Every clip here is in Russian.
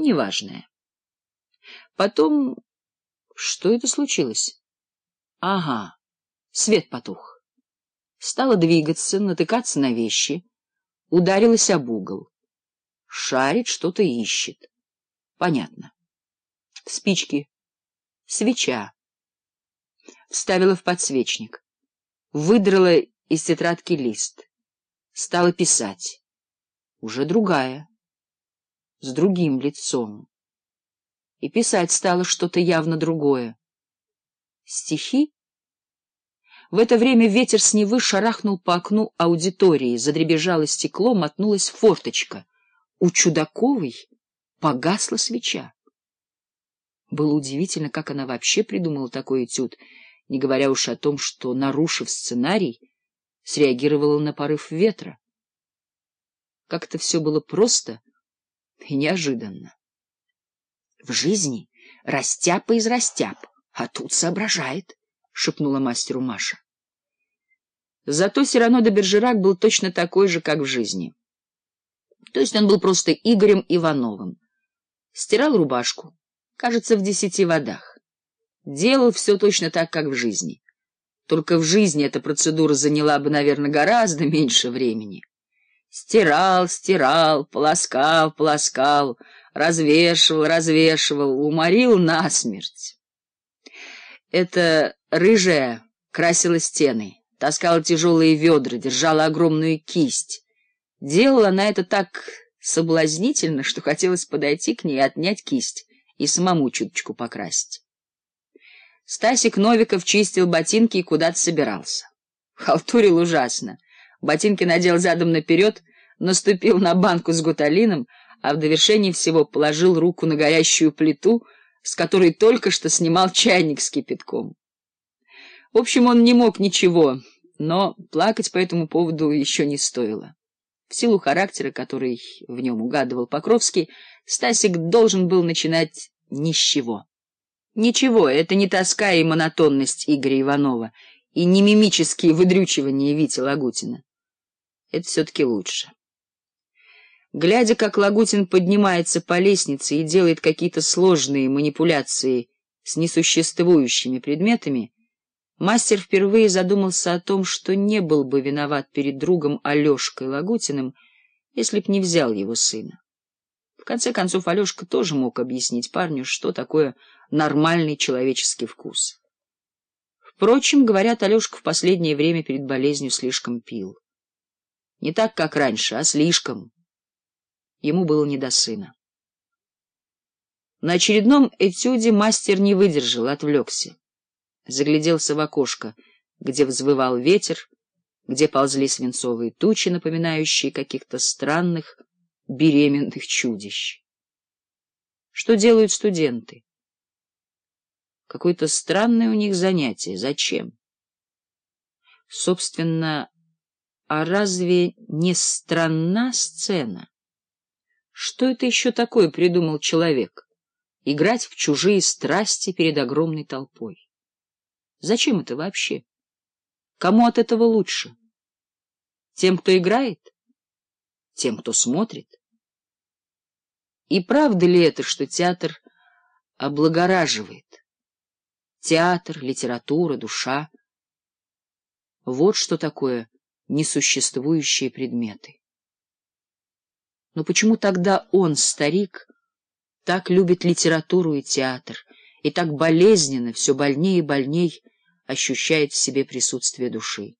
неважное. Потом... Что это случилось? Ага, свет потух. Стала двигаться, натыкаться на вещи. Ударилась об угол. Шарит, что-то ищет. Понятно. Спички. Свеча. Вставила в подсвечник. Выдрала из тетрадки лист. Стала писать. Уже другая с другим лицом. И писать стало что-то явно другое. Стихи? В это время ветер с Невы шарахнул по окну аудитории, задребежало стекло, мотнулась форточка. У Чудаковой погасла свеча. Было удивительно, как она вообще придумала такой этюд, не говоря уж о том, что, нарушив сценарий, среагировала на порыв ветра. Как-то все было просто — и неожиданно. — В жизни растяпа из растяп, а тут соображает, — шепнула мастеру Маша. Зато Сирано де Бержерак был точно такой же, как в жизни. То есть он был просто Игорем Ивановым. Стирал рубашку, кажется, в десяти водах. Делал все точно так, как в жизни. Только в жизни эта процедура заняла бы, наверное, гораздо меньше времени стирал, стирал, полоскал, полоскал, развешивал, развешивал, уморил насмерть. Эта рыжая красила стены, таскала тяжелые ведра, держала огромную кисть. Делала она это так соблазнительно, что хотелось подойти к ней и отнять кисть, и самому чуточку покрасить. Стасик Новиков чистил ботинки и куда-то собирался. Халтурил ужасно. Ботинки надел задом наперед, наступил на банку с гуталином, а в довершении всего положил руку на горящую плиту, с которой только что снимал чайник с кипятком. В общем, он не мог ничего, но плакать по этому поводу еще не стоило. В силу характера, который в нем угадывал Покровский, Стасик должен был начинать ни с чего. Ничего, это не тоска и монотонность Игоря Иванова, и не мимические выдрючивания Вити Лагутина. Это все-таки лучше. Глядя, как Лагутин поднимается по лестнице и делает какие-то сложные манипуляции с несуществующими предметами, мастер впервые задумался о том, что не был бы виноват перед другом Алешкой Лагутиным, если б не взял его сына. В конце концов, Алешка тоже мог объяснить парню, что такое нормальный человеческий вкус. Впрочем, говорят, Алешка в последнее время перед болезнью слишком пил. Не так, как раньше, а слишком. Ему было не до сына. На очередном этюде мастер не выдержал, отвлекся. Загляделся в окошко, где взвывал ветер, где ползли свинцовые тучи, напоминающие каких-то странных беременных чудищ. Что делают студенты? Какое-то странное у них занятие. Зачем? Собственно, а разве не странна сцена? Что это еще такое придумал человек? Играть в чужие страсти перед огромной толпой. Зачем это вообще? Кому от этого лучше? Тем, кто играет? Тем, кто смотрит? И правда ли это, что театр облагораживает? Театр, литература, душа. Вот что такое несуществующие предметы. Но почему тогда он, старик, так любит литературу и театр, и так болезненно, все больнее и больней ощущает в себе присутствие души?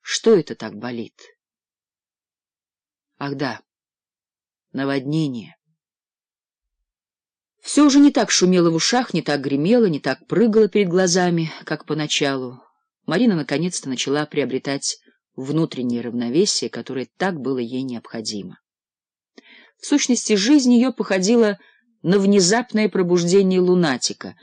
Что это так болит? Ах да, наводнение. Все уже не так шумело в ушах, не так гремело, не так прыгало перед глазами, как поначалу. Марина наконец-то начала приобретать внутреннее равновесие, которое так было ей необходимо. В сущности, жизнь ее походила на внезапное пробуждение лунатика,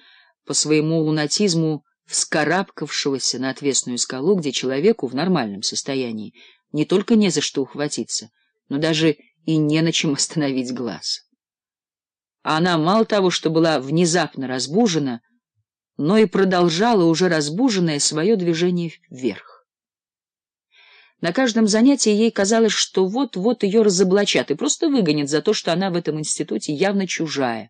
по своему лунатизму вскарабкавшегося на отвесную скалу, где человеку в нормальном состоянии не только не за что ухватиться, но даже и не на чем остановить глаз. А она мало того, что была внезапно разбужена, но и продолжала уже разбуженное свое движение вверх. На каждом занятии ей казалось, что вот-вот ее разоблачат и просто выгонят за то, что она в этом институте явно чужая,